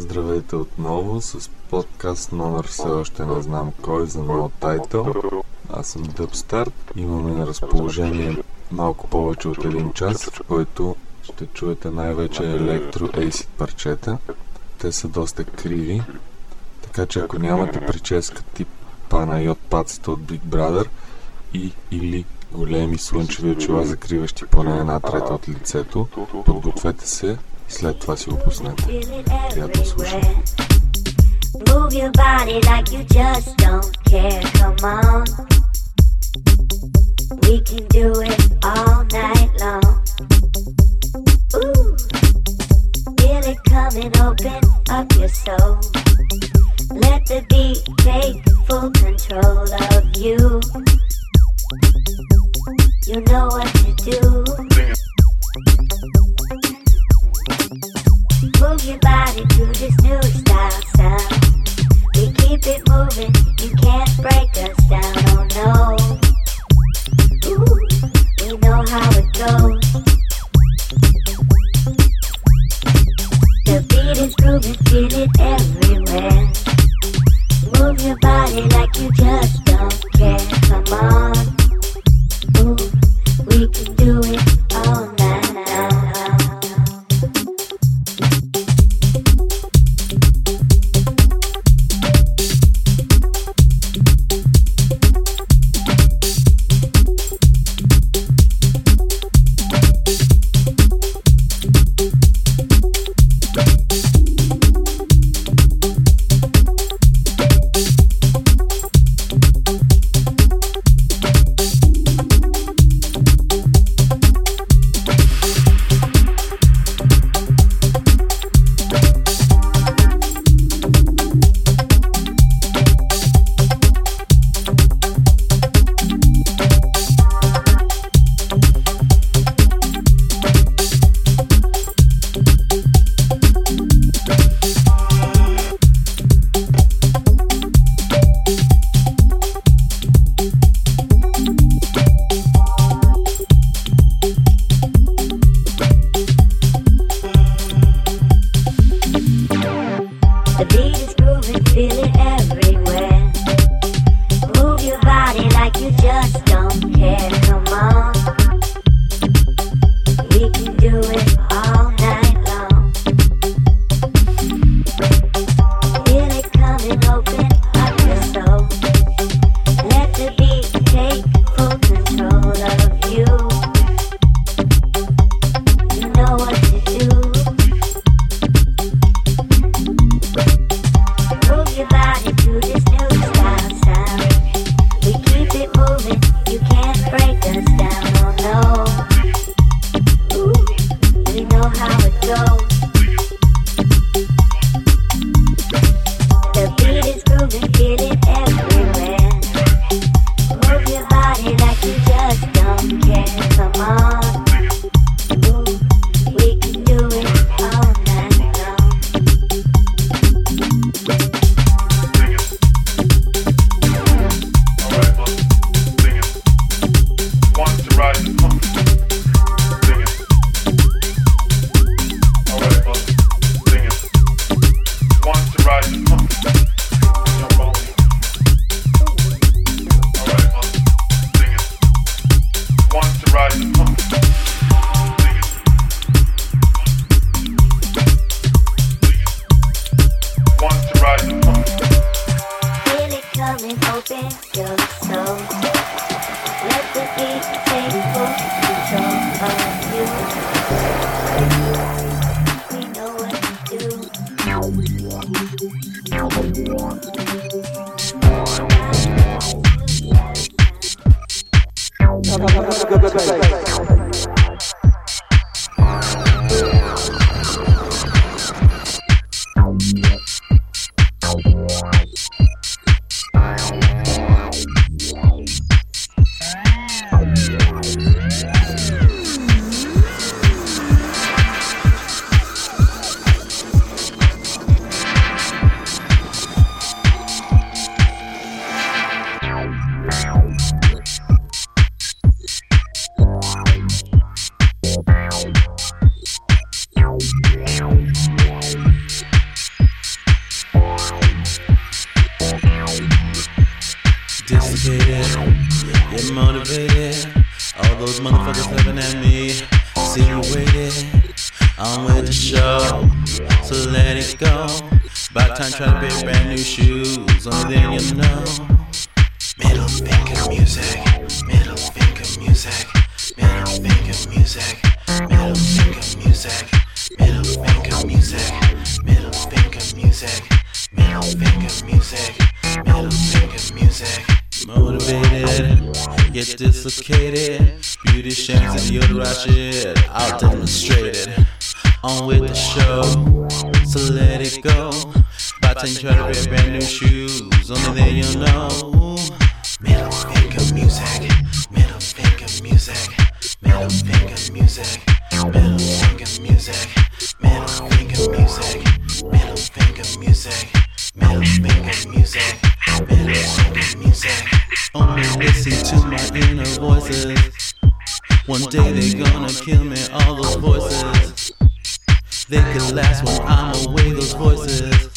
Здравейте отново с подкаст номер все още не знам кой за No Title. Аз съм Dubstart. Имаме на разположение малко повече от един час, в който ще чуете най-вече електро acid парчета. Те са доста криви, така че ако нямате прическа тип пана и от от Big Brother и или големи слънчеви очила, закриващи поне една трета от лицето, подгответе се след това си го пуснете. Приятно слушане. Move your body like you just don't care, come on. We can do it all night long. Ooh, feel it coming, open up your soul. Let the beat take full control of you. You know what to do. Move your body to this new style sound. We keep it moving, you can't break us down, oh no. Ooh, we know how it goes. The beat is grooving, feel it everywhere. Move your body like you just don't care, come on. Brand new shoes, only then you know. Middle finger music, middle finger music, middle finger music, middle finger music, middle finger music, middle finger music, middle finger music, middle finger music. Motivated, get dislocated. Beauty shames and deodorant shit, I'll demonstrate it. On with the show, so let it go. Time you try to wear brand new shoes, only then you know. Middle finger music, middle finger music, middle finger music, middle finger music, middle finger music, middle finger music, middle finger music, middle finger music. Only listen to my inner voices. One day they're gonna kill me, all those voices. They could last when I'm away, those voices.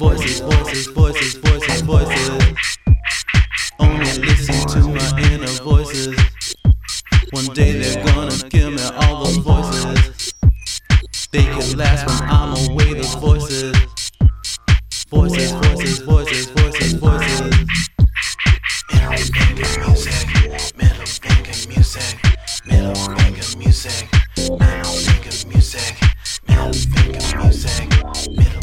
Voices, voices, voices, voices, voices. Only listen to my inner voices. One day they're gonna kill me, all those voices. They can last when I'm away, those voices. Voices, voices, voices, voices, voices. Middle finger music, middle finger music, middle finger music, middle finger music, middle finger music, middle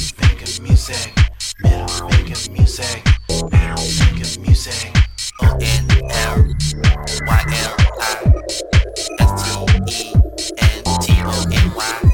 music, middle finger music, middle finger music. O N L Y L I S T E N T O N Y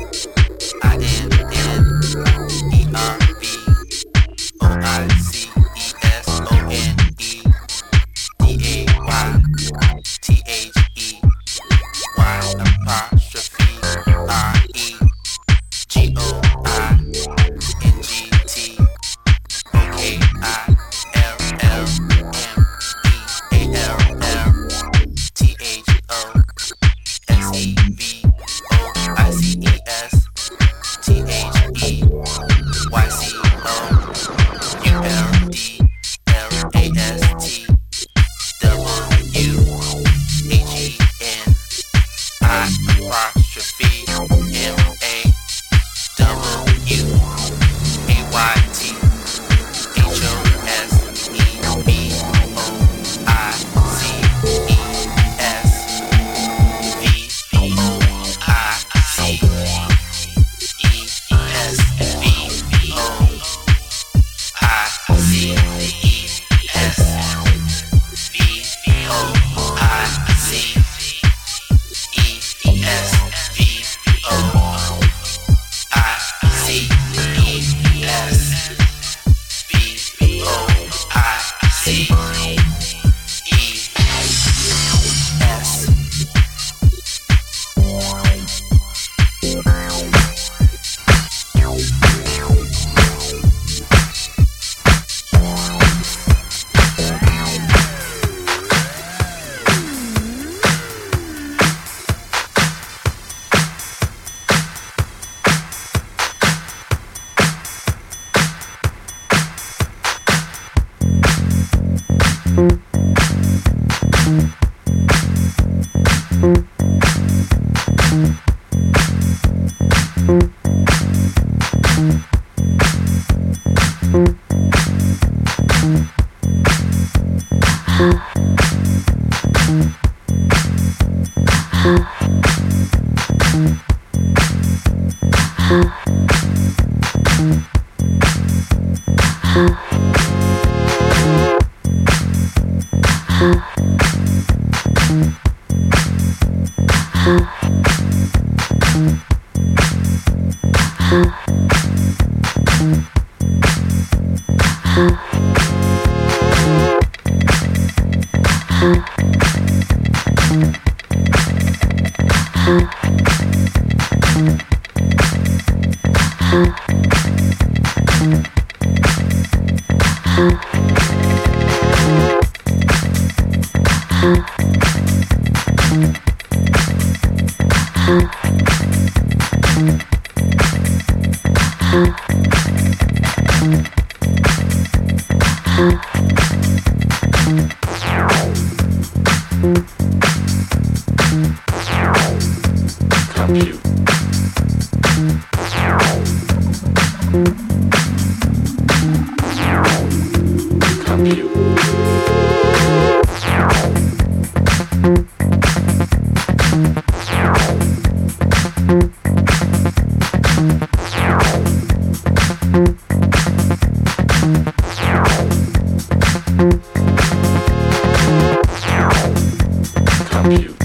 Compute.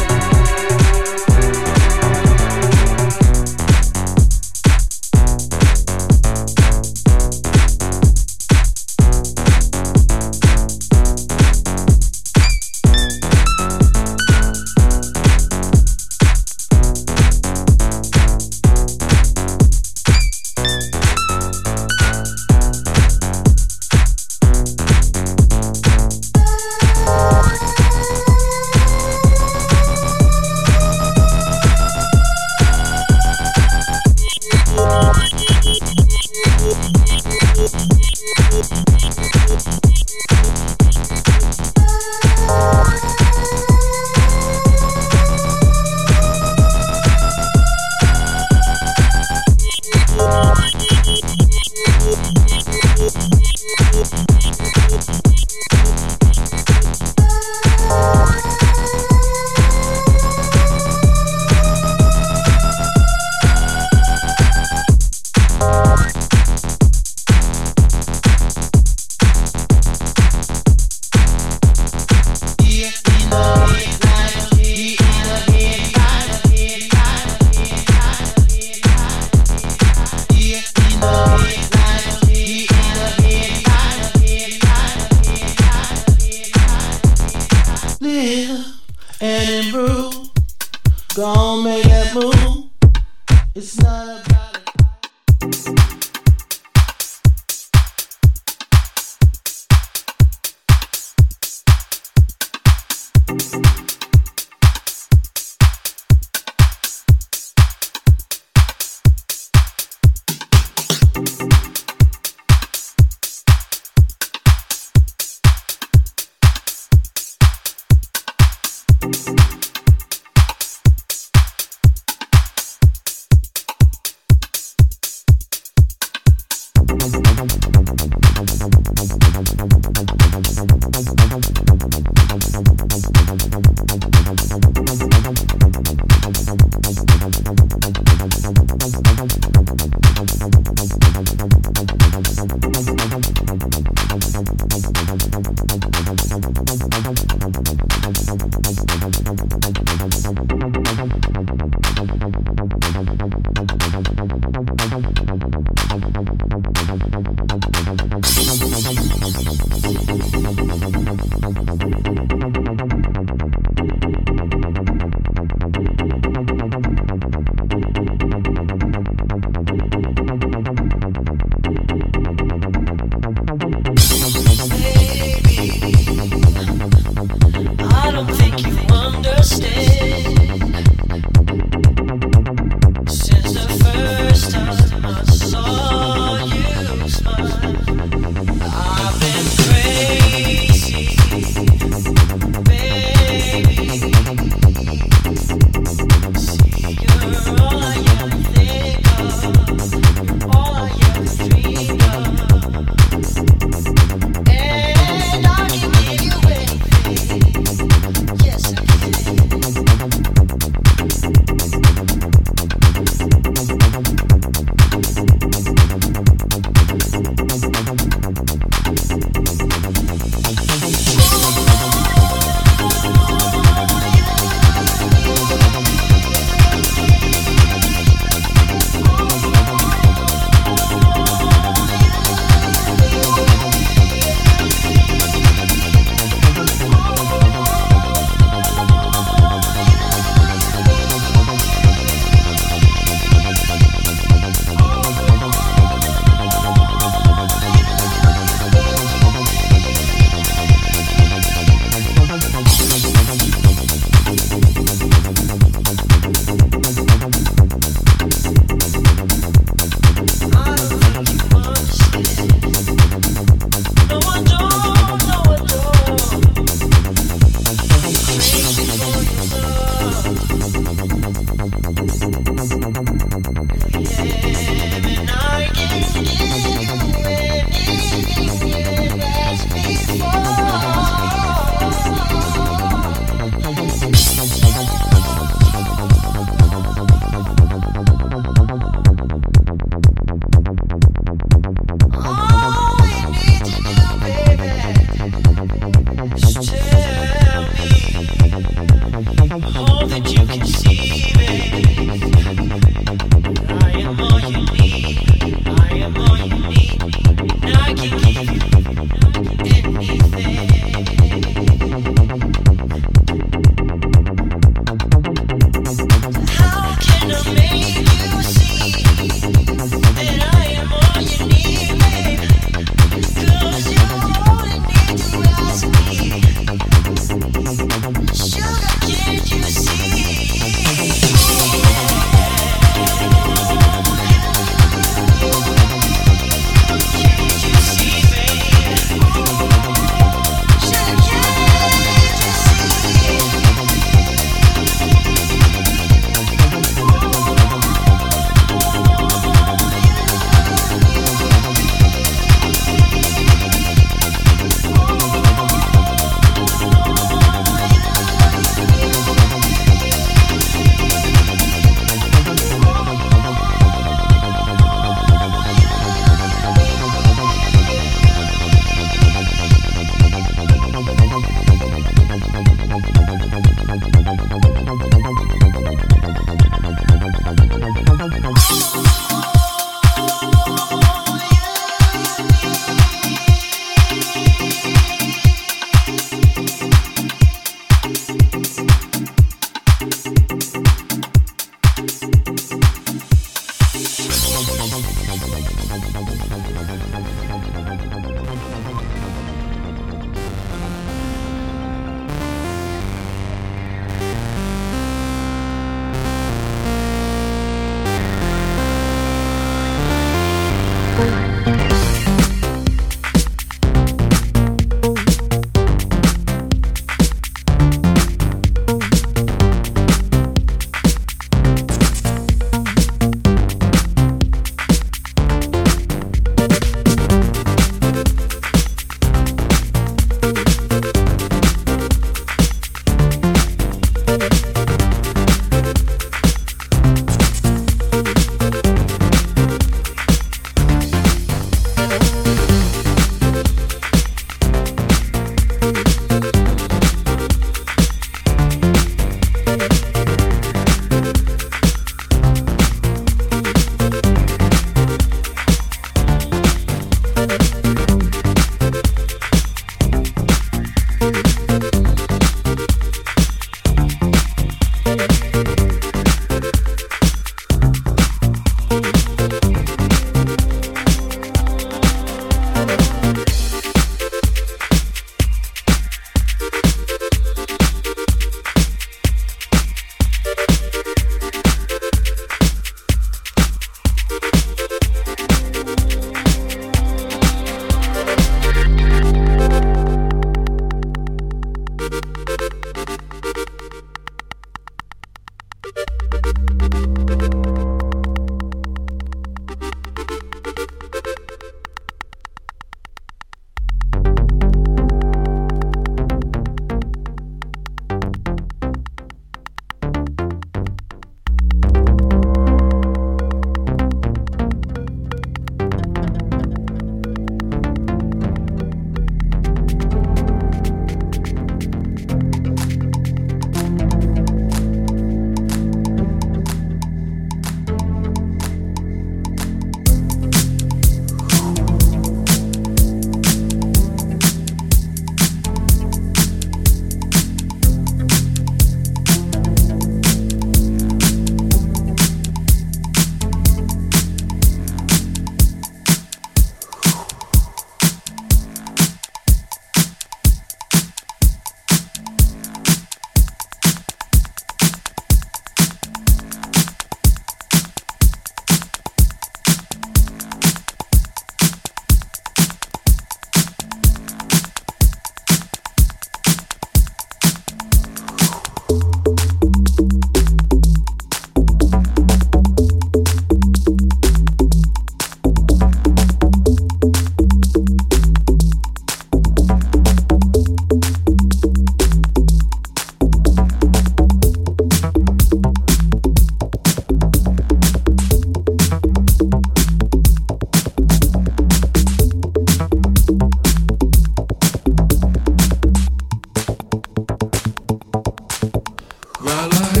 my life.